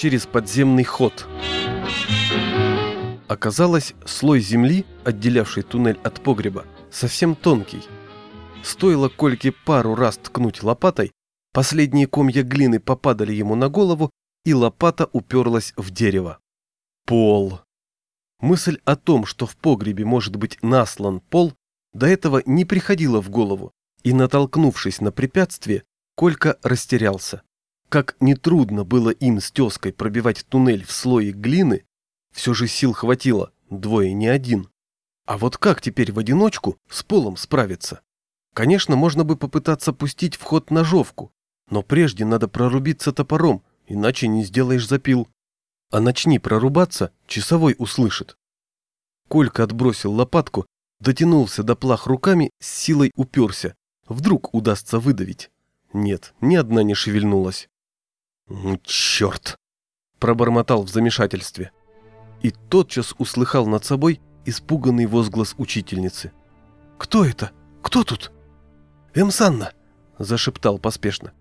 через подземный ход. Оказалось, слой земли, отделявший туннель от погреба, совсем тонкий. Стоило Кольке пару раз ткнуть лопатой, последние комья глины попадали ему на голову, и лопата уперлась в дерево. Пол. Мысль о том, что в погребе может быть наслан пол, до этого не приходила в голову, и, натолкнувшись на препятствие, Колька растерялся. Как нетрудно было им с тезкой пробивать туннель в слое глины, все же сил хватило, двое не один. А вот как теперь в одиночку с полом справиться? Конечно, можно бы попытаться пустить в ход ножовку, но прежде надо прорубиться топором, иначе не сделаешь запил. А начни прорубаться, часовой услышит. Колька отбросил лопатку, дотянулся до плах руками, с силой уперся. Вдруг удастся выдавить. Нет, ни одна не шевельнулась. «Ну, черт!» – пробормотал в замешательстве. И тотчас услыхал над собой испуганный возглас учительницы. «Кто это? Кто тут?» «Эмсанна!» – зашептал поспешно.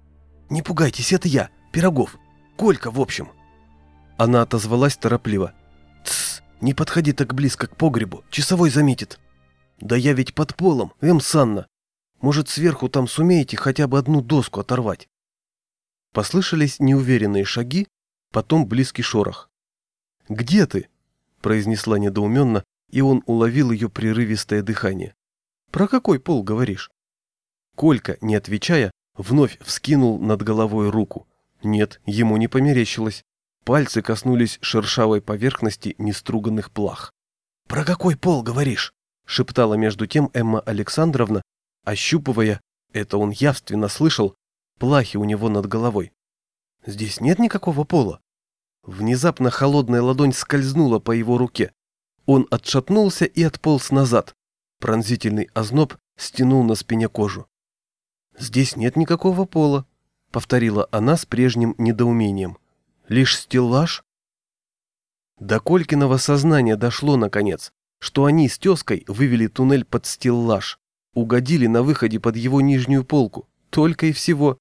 «Не пугайтесь, это я, Пирогов. Колька, в общем». Она отозвалась торопливо. «Тссс, не подходи так близко к погребу, часовой заметит». «Да я ведь под полом, Эмсанна. Может, сверху там сумеете хотя бы одну доску оторвать?» Послышались неуверенные шаги, потом близкий шорох. «Где ты?» – произнесла недоуменно, и он уловил ее прерывистое дыхание. «Про какой пол говоришь?» Колька, не отвечая, вновь вскинул над головой руку. Нет, ему не померещилось. Пальцы коснулись шершавой поверхности неструганных плах. «Про какой пол говоришь?» – шептала между тем Эмма Александровна, ощупывая, это он явственно слышал, плахи у него над головой. «Здесь нет никакого пола». Внезапно холодная ладонь скользнула по его руке. Он отшатнулся и отполз назад. Пронзительный озноб стянул на спине кожу. «Здесь нет никакого пола», — повторила она с прежним недоумением. «Лишь стеллаж?» До Колькиного сознания дошло, наконец, что они с тезкой вывели туннель под стеллаж, угодили на выходе под его нижнюю полку, только и всего.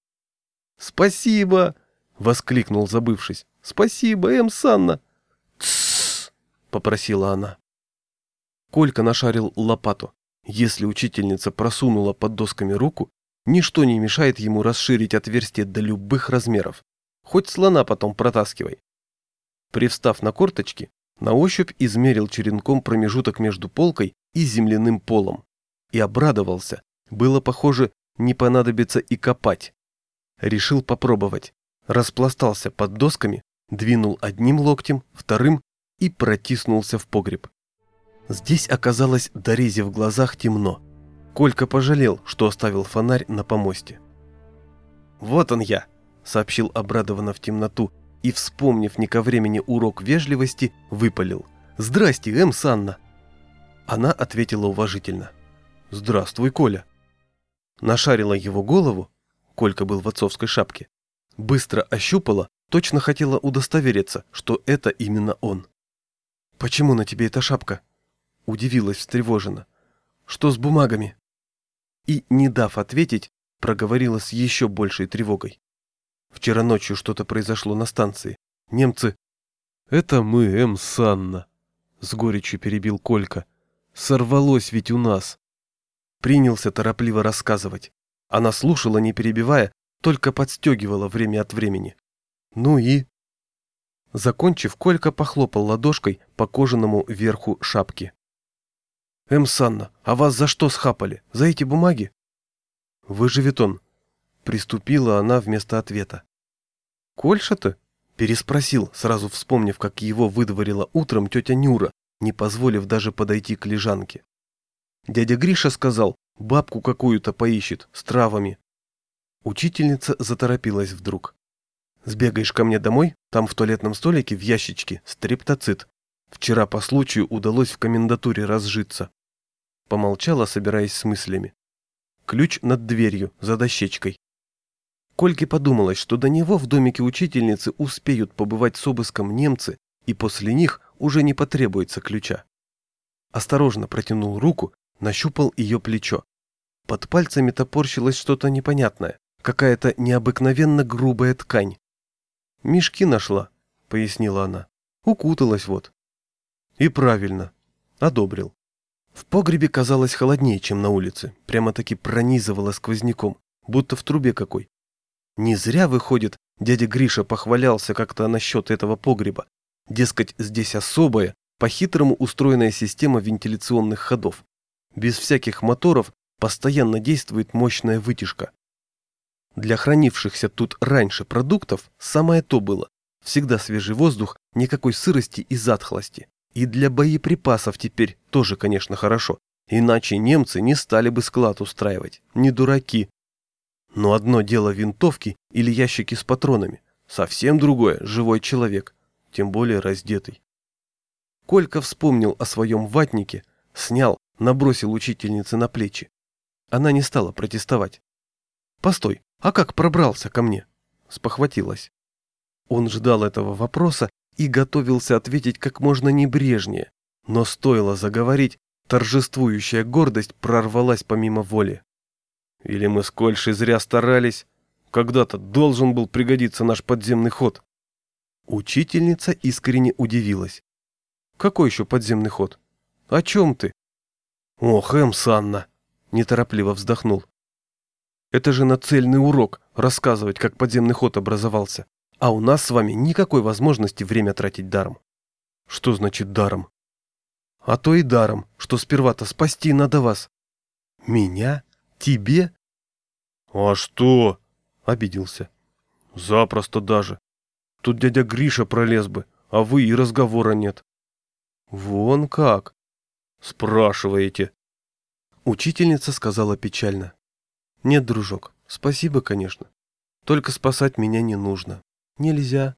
«Спасибо!» — воскликнул, забывшись. «Спасибо, Эм Санна!» «Тссс!» — попросила она. Колька нашарил лопату. Если учительница просунула под досками руку, Ничто не мешает ему расширить отверстие до любых размеров. Хоть слона потом протаскивай. Привстав на корточки, на ощупь измерил черенком промежуток между полкой и земляным полом. И обрадовался. Было похоже, не понадобится и копать. Решил попробовать. Распластался под досками, двинул одним локтем, вторым и протиснулся в погреб. Здесь оказалось, дорези в глазах, темно. Колька пожалел, что оставил фонарь на помосте. «Вот он я!» – сообщил обрадованно в темноту и, вспомнив не ко времени урок вежливости, выпалил. «Здрасте, М. Санна!» Она ответила уважительно. «Здравствуй, Коля!» Нашарила его голову, Колька был в отцовской шапке, быстро ощупала, точно хотела удостовериться, что это именно он. «Почему на тебе эта шапка?» Удивилась встревоженно. «Что с бумагами?» и, не дав ответить, проговорила с еще большей тревогой. Вчера ночью что-то произошло на станции. Немцы... «Это мы, М. Санна», — с горечью перебил Колька. «Сорвалось ведь у нас». Принялся торопливо рассказывать. Она слушала, не перебивая, только подстегивала время от времени. «Ну и...» Закончив, Колька похлопал ладошкой по кожаному верху шапки. «Эм, Санна, а вас за что схапали? За эти бумаги?» «Выживет он», — приступила она вместо ответа. «Кольша-то?» — переспросил, сразу вспомнив, как его выдворила утром тетя Нюра, не позволив даже подойти к лежанке. Дядя Гриша сказал, бабку какую-то поищет, с травами. Учительница заторопилась вдруг. «Сбегаешь ко мне домой, там в туалетном столике в ящичке стриптоцит. Вчера по случаю удалось в комендатуре разжиться. Помолчала, собираясь с мыслями. Ключ над дверью, за дощечкой. Кольке подумалось, что до него в домике учительницы успеют побывать с обыском немцы, и после них уже не потребуется ключа. Осторожно протянул руку, нащупал ее плечо. Под пальцами топорщилось что-то непонятное, какая-то необыкновенно грубая ткань. «Мешки нашла», —— пояснила она. «Укуталась вот». «И правильно. Одобрил». В погребе казалось холоднее, чем на улице. Прямо-таки пронизывало сквозняком, будто в трубе какой. Не зря, выходит, дядя Гриша похвалялся как-то насчет этого погреба. Дескать, здесь особая, по-хитрому устроенная система вентиляционных ходов. Без всяких моторов постоянно действует мощная вытяжка. Для хранившихся тут раньше продуктов самое то было. Всегда свежий воздух, никакой сырости и затхлости. И для боеприпасов теперь тоже, конечно, хорошо. Иначе немцы не стали бы склад устраивать. Не дураки. Но одно дело винтовки или ящики с патронами. Совсем другое – живой человек. Тем более раздетый. Колька вспомнил о своем ватнике, снял, набросил учительнице на плечи. Она не стала протестовать. «Постой, а как пробрался ко мне?» Спохватилась. Он ждал этого вопроса и готовился ответить как можно небрежнее, но стоило заговорить, торжествующая гордость прорвалась помимо воли. «Или мы с Кольшей зря старались? Когда-то должен был пригодиться наш подземный ход». Учительница искренне удивилась. «Какой еще подземный ход? О чем ты?» «Ох, Эм Санна!» – неторопливо вздохнул. Это же нацельный урок – рассказывать, как подземный ход образовался. А у нас с вами никакой возможности время тратить даром. Что значит даром? А то и даром, что сперва-то спасти надо вас. Меня? Тебе? А что? Обиделся. Запросто даже. Тут дядя Гриша пролез бы, а вы и разговора нет. Вон как. Спрашиваете. Учительница сказала печально. Нет, дружок, спасибо, конечно. Только спасать меня не нужно. Нельзя.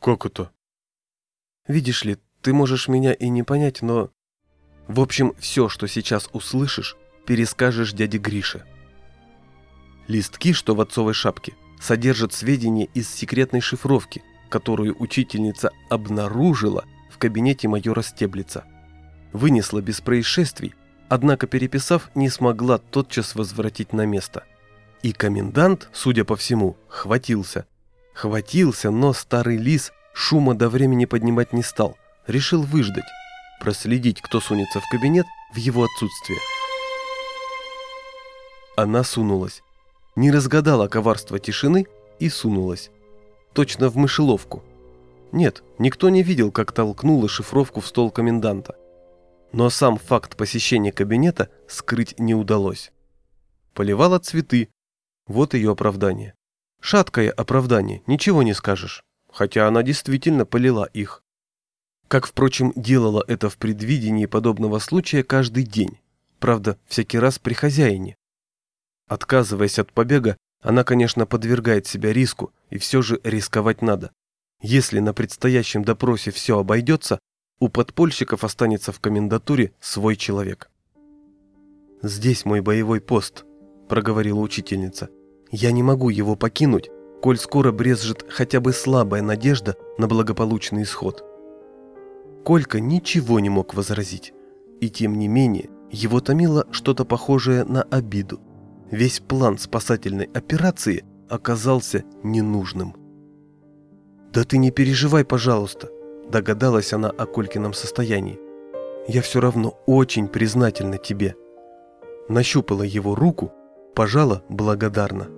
Как это? Видишь ли, ты можешь меня и не понять, но... В общем, все, что сейчас услышишь, перескажешь дяде Грише. Листки, что в отцовой шапке, содержат сведения из секретной шифровки, которую учительница обнаружила в кабинете майора Стеблица. Вынесла без происшествий, однако переписав, не смогла тотчас возвратить на место. И комендант, судя по всему, хватился. Хватился, но старый лис шума до времени поднимать не стал, решил выждать, проследить, кто сунется в кабинет в его отсутствие. Она сунулась. Не разгадала коварство тишины и сунулась. Точно в мышеловку. Нет, никто не видел, как толкнула шифровку в стол коменданта но сам факт посещения кабинета скрыть не удалось. Поливала цветы. Вот ее оправдание. Шаткое оправдание, ничего не скажешь. Хотя она действительно полила их. Как, впрочем, делала это в предвидении подобного случая каждый день. Правда, всякий раз при хозяине. Отказываясь от побега, она, конечно, подвергает себя риску, и все же рисковать надо. Если на предстоящем допросе все обойдется, у подпольщиков останется в комендатуре свой человек. «Здесь мой боевой пост», – проговорила учительница. «Я не могу его покинуть, коль скоро брезжит хотя бы слабая надежда на благополучный исход». Колька ничего не мог возразить, и тем не менее его томило что-то похожее на обиду. Весь план спасательной операции оказался ненужным. «Да ты не переживай, пожалуйста», Догадалась она о Колькином состоянии. «Я все равно очень признательна тебе». Нащупала его руку, пожала благодарно.